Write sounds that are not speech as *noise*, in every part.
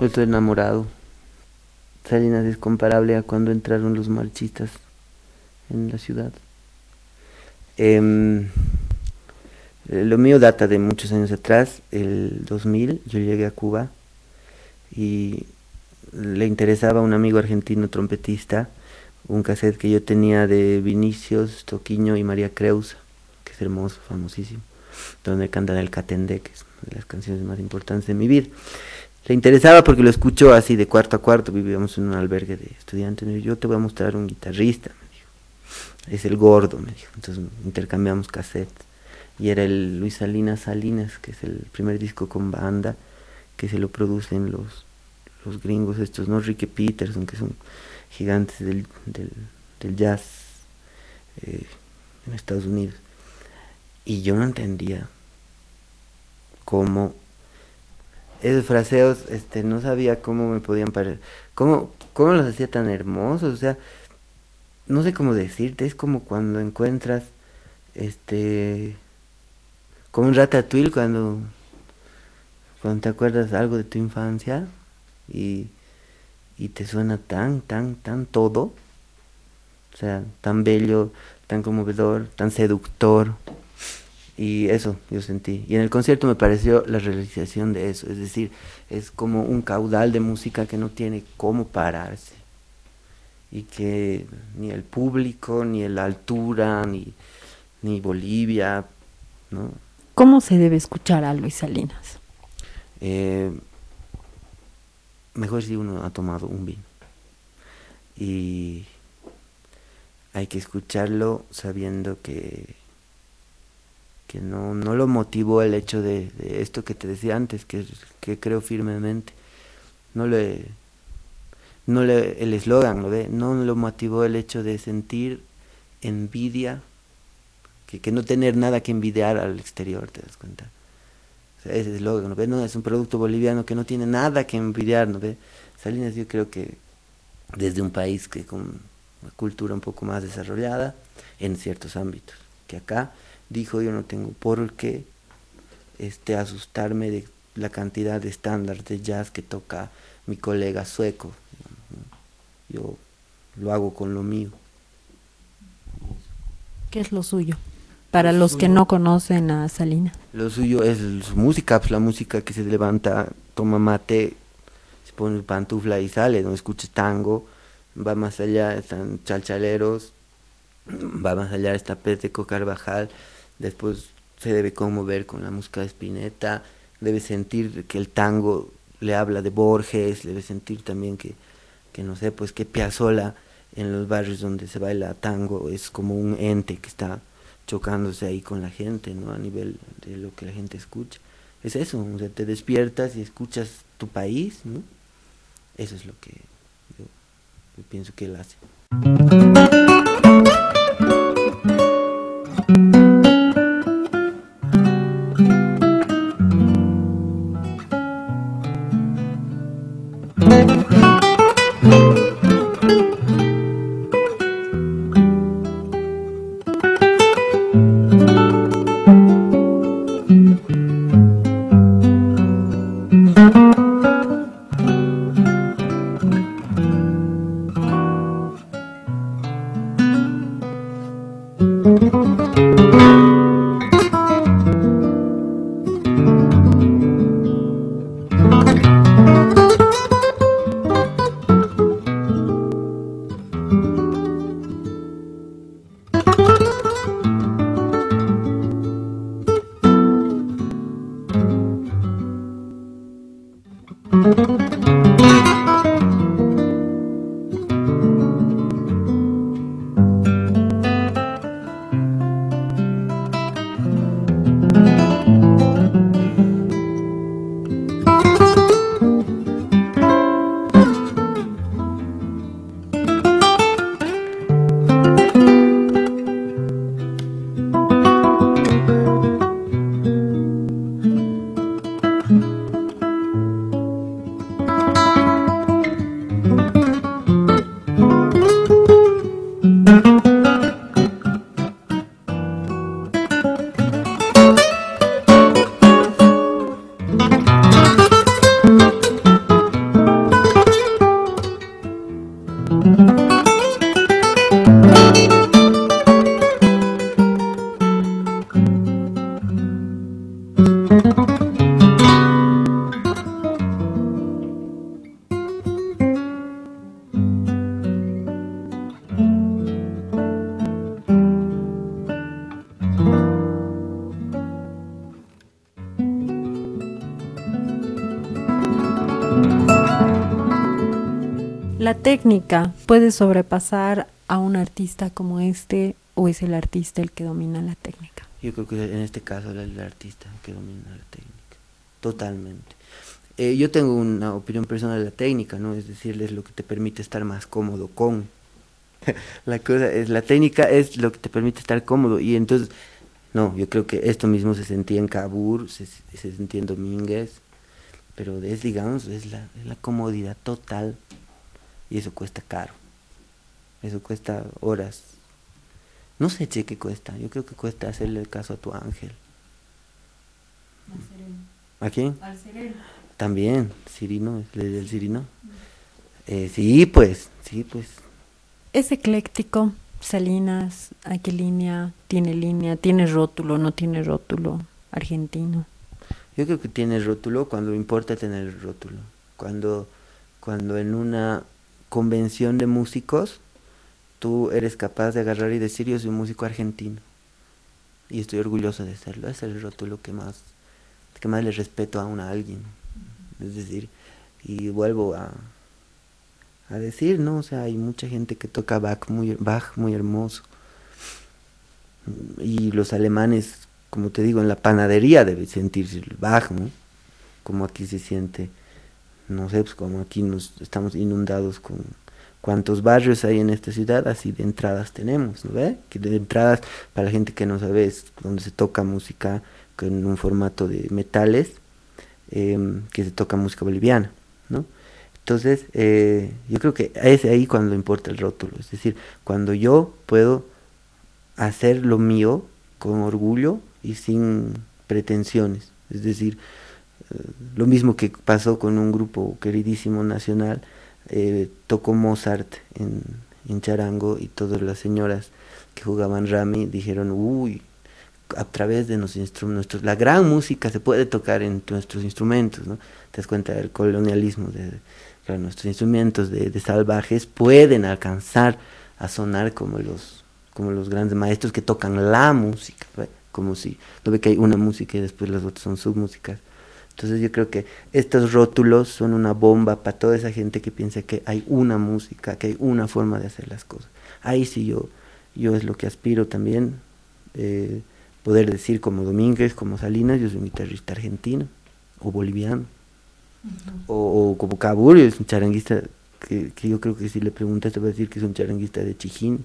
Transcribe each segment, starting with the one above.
Yo estoy enamorado. Salinas es comparable a cuando entraron los marchistas en la ciudad. Em, lo mío data de muchos años atrás, el 2000, yo llegué a Cuba y le interesaba a un amigo argentino trompetista un cassette que yo tenía de Vinicius, Toquiño y María Creusa, que es hermoso, famosísimo, donde cantan el Catendé, que es una de las canciones más importantes de mi vida. Le interesaba porque lo escuchó así de cuarto a cuarto, vivíamos en un albergue de estudiantes, me dijo, yo te voy a mostrar un guitarrista, me dijo, es el gordo, me dijo, entonces intercambiamos cassettes, y era el Luis Salinas Salinas, que es el primer disco con banda, que se lo producen los, los gringos estos, ¿no? Ricky Peterson, que son gigantes del, del, jazz eh, en Estados Unidos. Y yo no entendía cómo esos fraseos, este, no sabía cómo me podían parecer, cómo, cómo los hacía tan hermosos, o sea, no sé cómo decirte, es como cuando encuentras, este, como un ratatouille cuando, cuando te acuerdas algo de tu infancia y y te suena tan, tan, tan todo, o sea, tan bello, tan conmovedor, tan seductor. Y eso yo sentí. Y en el concierto me pareció la realización de eso. Es decir, es como un caudal de música que no tiene cómo pararse. Y que ni el público, ni la altura, ni, ni Bolivia, ¿no? ¿Cómo se debe escuchar a Luis Salinas? Eh, mejor si uno ha tomado un vino. Y hay que escucharlo sabiendo que, que no, no lo motivó el hecho de, esto que te decía antes, que, que creo firmemente. No le, no le, el eslogan, ¿lo ve? No lo motivó el hecho de sentir envidia, que, que no tener nada que envidiar al exterior, ¿te das cuenta? ese es lo ¿no No, es un producto boliviano que no tiene nada que envidiar, ¿no ve? Salinas yo creo que desde un país que con una cultura un poco más desarrollada en ciertos ámbitos, que acá dijo yo no tengo por qué este, asustarme de la cantidad de estándares de jazz que toca mi colega sueco. Yo lo hago con lo mío. ¿Qué es lo suyo? para los que no conocen a Salina. Lo suyo es su música, pues la música que se levanta, toma mate, se pone pantufla y sale, no escucha tango, va más allá, están chalchaleros, va más allá, está Peteco Carvajal, después se debe conmover con la música de Spinetta, debe sentir que el tango le habla de Borges, debe sentir también que, que no sé, pues que Piazzolla en los barrios donde se baila tango es como un ente que está chocándose ahí con la gente, ¿no? A nivel de lo que la gente escucha. Es eso, o sea, te despiertas y escuchas tu país, ¿no? Eso es lo que yo, yo pienso que él hace. ¿La técnica puede sobrepasar a un artista como este o es el artista el que domina la técnica? Yo creo que en este caso es el artista que domina la técnica, totalmente. Eh, yo tengo una opinión personal de la técnica, ¿no? Es decir, es lo que te permite estar más cómodo con. *laughs* la cosa es, la técnica es lo que te permite estar cómodo y entonces, no, yo creo que esto mismo se sentía en Cabur, se, se sentía en Domínguez, pero es, digamos, es la comodidad total y eso cuesta caro. Eso cuesta horas. No sé, che, qué cuesta. Yo creo que cuesta hacerle el caso a tu ángel. ¿A quién? Al sereno. También, Cirino, el Cirino. Eh, sí, pues, sí, pues. Es ecléctico, Salinas, ¿a qué línea? ¿Tiene línea? ¿Tiene rótulo? ¿No tiene rótulo? Argentino. Yo creo que tiene rótulo cuando importa tener rótulo. Cuando, cuando en una convención de músicos, tú eres capaz de agarrar y decir yo soy un músico argentino. Y estoy orgulloso de serlo. Es el rótulo que más, que más le respeto a una alguien. Es decir, y vuelvo a, a decir, ¿no? O sea, hay mucha gente que toca Bach muy, Bach muy hermoso. Y los alemanes, como te digo, en la panadería deben sentirse el Bach, ¿no? Como aquí se siente no sé, pues como aquí nos estamos inundados con cuántos barrios hay en esta ciudad, así de entradas tenemos, ¿no ve? Que de entradas, para la gente que no sabe, es donde se toca música en un formato de metales, em, que se toca música boliviana, ¿no? Entonces, eh, yo creo que es ahí cuando importa el rótulo, es decir, cuando yo puedo hacer lo mío con orgullo y sin pretensiones, es decir, lo mismo que pasó con un grupo queridísimo nacional, eh, tocó Mozart en, en, charango y todas las señoras que jugaban Rami dijeron, uy, a través de nuestros, nuestros, la gran música se puede tocar en nuestros instrumentos, ¿no? Te das cuenta del colonialismo, de, nuestros instrumentos de, de, salvajes pueden alcanzar a sonar como los, como los grandes maestros que tocan la música, como si, no ve que hay una música y después las otras son submúsicas. Entonces yo creo que estos rótulos son una bomba para toda esa gente que piensa que hay una música, que hay una forma de hacer las cosas. Ahí sí yo, yo es lo que aspiro también, eh, poder decir como Domínguez, como Salinas, yo soy un guitarrista argentino o boliviano. O, como Cabur, es un charanguista que, yo creo que si le preguntas te va a decir que es un charanguista de Chijín.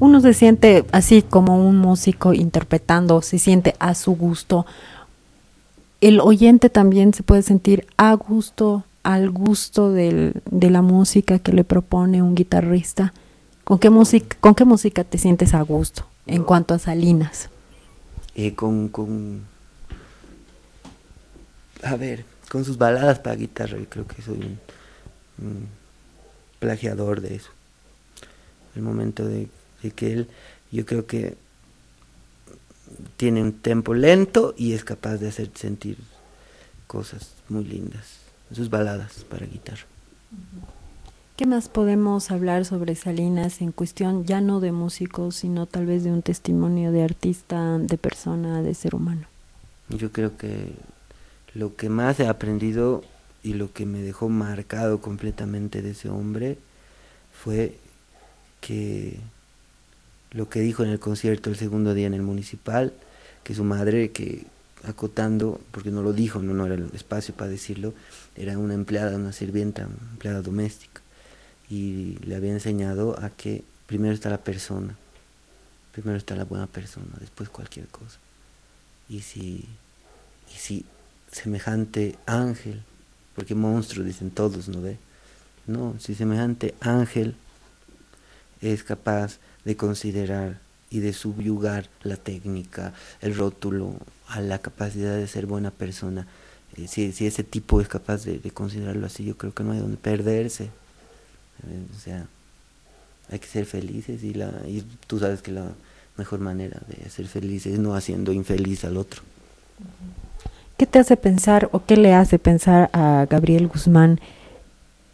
Uno se siente así como un músico interpretando, se siente a su gusto, el oyente también se puede sentir a gusto, al gusto del, de la música que le propone un guitarrista. ¿Con qué, música, ¿Con qué música te sientes a gusto en cuanto a Salinas? Eh, con, con, a ver, con sus baladas para guitarra, yo creo que soy un, un plagiador de eso. El momento de, de, que él, yo creo que tiene un tempo lento y es capaz de hacer sentir cosas muy lindas. Sus baladas para guitarra. ¿Qué más podemos hablar sobre Salinas en cuestión ya no de músicos, sino tal vez de un testimonio de artista, de persona, de ser humano? Yo creo que lo que más he aprendido y lo que me dejó marcado completamente de ese hombre fue que lo que dijo en el concierto el segundo día en el municipal, que su madre, que acotando, porque no lo dijo, no, no era el espacio para decirlo, era una empleada, una sirvienta, una empleada doméstica y le había enseñado a que primero está la persona, primero está la buena persona, después cualquier cosa. Y si, y si semejante ángel, porque monstruo dicen todos, ¿no ve? No, si semejante ángel es capaz de considerar y de subyugar la técnica, el rótulo, a la capacidad de ser buena persona, eh, si, si, ese tipo es capaz de, de considerarlo así, yo creo que no hay donde perderse. O sea, hay que ser felices y, la, y tú sabes que la mejor manera de ser feliz es no haciendo infeliz al otro. ¿Qué te hace pensar o qué le hace pensar a Gabriel Guzmán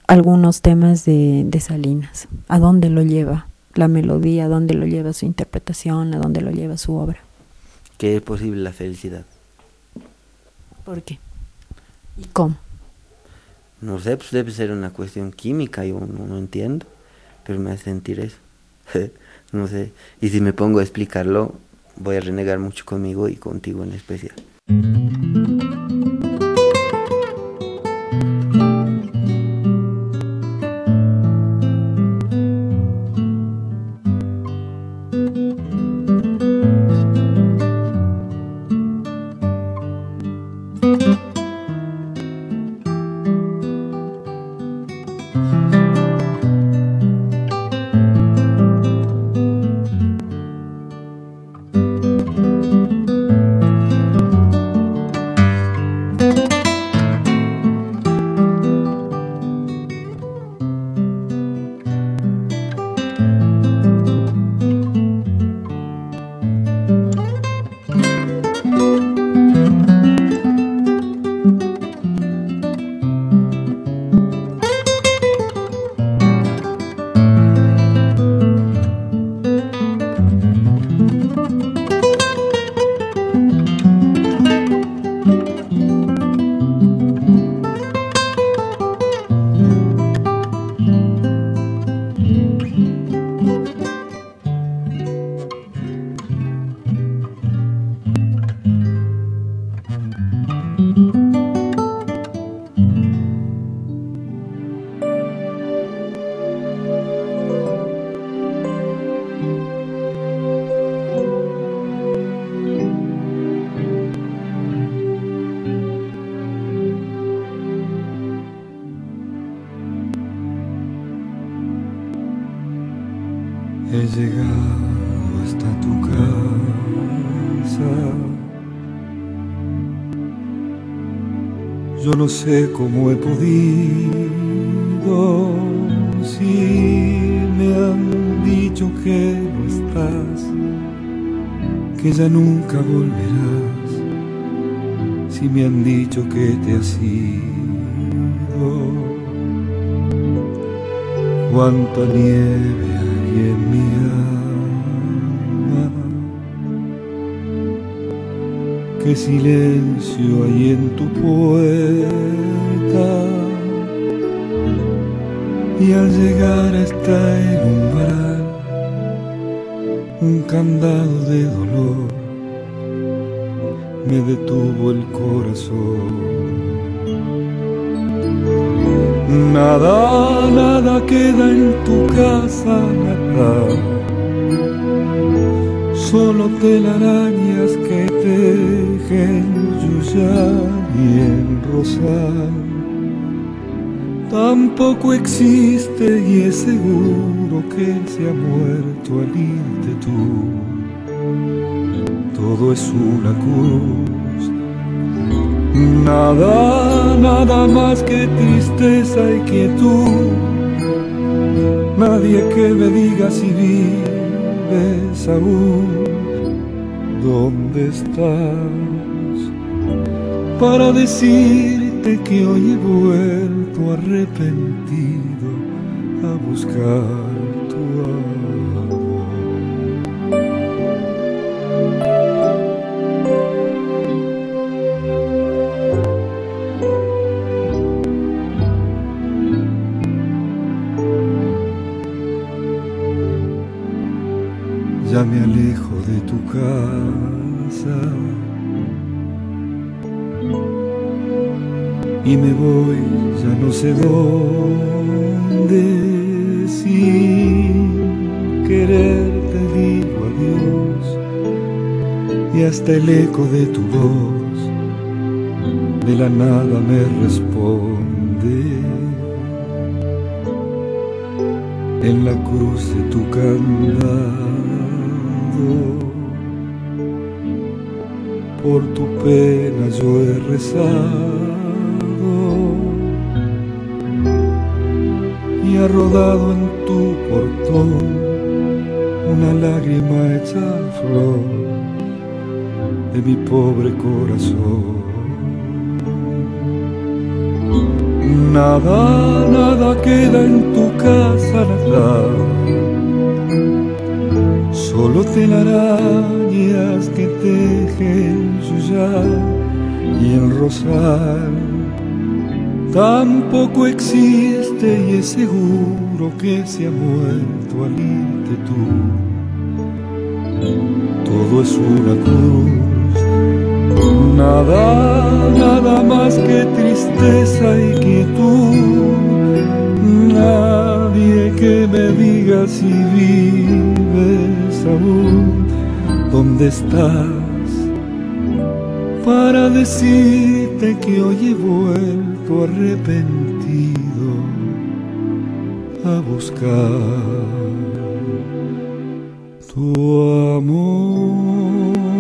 algunos temas de, de Salinas? ¿A dónde lo lleva la melodía? ¿A dónde lo lleva su interpretación? ¿A dónde lo lleva su obra? Que es posible la felicidad. ¿Por qué? ¿Y cómo? No sé, pues debe ser una cuestión química, yo no, no entiendo, pero me hace sentir eso. *laughs* no sé, y si me pongo a explicarlo, voy a renegar mucho conmigo y contigo en especial. Llegado hasta tu casa. Yo no sé cómo he podido, si me han dicho que no estás, que ya nunca volverás, si me han dicho que te has ido, cuánta nieve mi alma, qué silencio hay en tu puerta. Y al llegar hasta el umbral, un candado de dolor me detuvo el corazón. Nada, nada queda en tu casa, nada. Solo telarañas que tejen yuyar y en. Tampoco existe y es seguro que se ha muerto al irte tú todo es una cruz. Nada, nada más que tristeza y quietud. Nadie que me diga si vives aún. ¿Dónde estás? Para decirte que hoy he vuelto arrepentido a buscar me alejo de tu casa. Y me voy ya no sé dónde sin querer te digo adiós. Y hasta el eco de tu voz de la nada me responde. En la cruz de tu candado por tu pena yo he rezado y ha rodado en tu portón una lágrima hecha flor de mi pobre corazón. Nada, nada queda en tu casa, nada solo telarañas que tejen ya y el rosal tampoco existe y es seguro que se ha muerto al irte tú. Todo es una cruz, nada, nada más que tristeza y quietud. Nadie que me diga si vive ¿dónde estás? Para decirte que hoy he vuelto arrepentido a buscar tu amor.